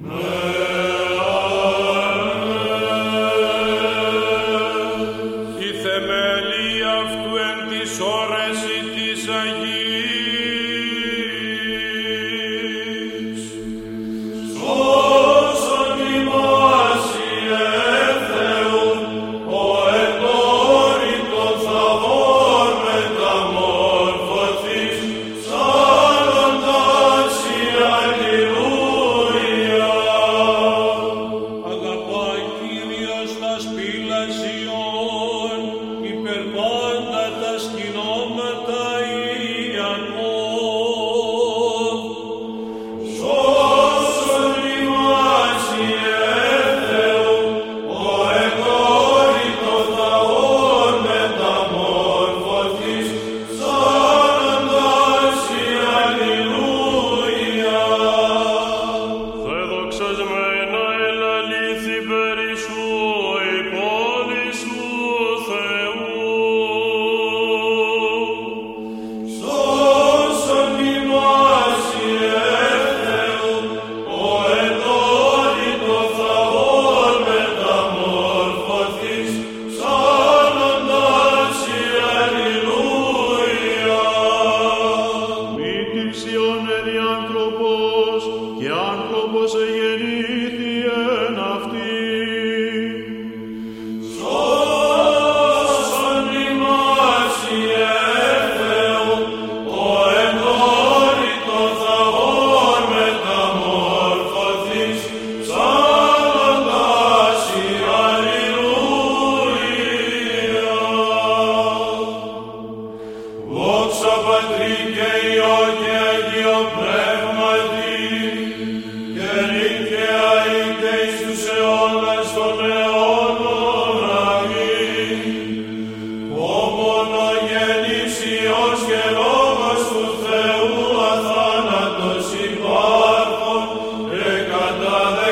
Η Benediction άνθρωπος, και άνθρωπος εγεννήθη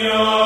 Alleluia.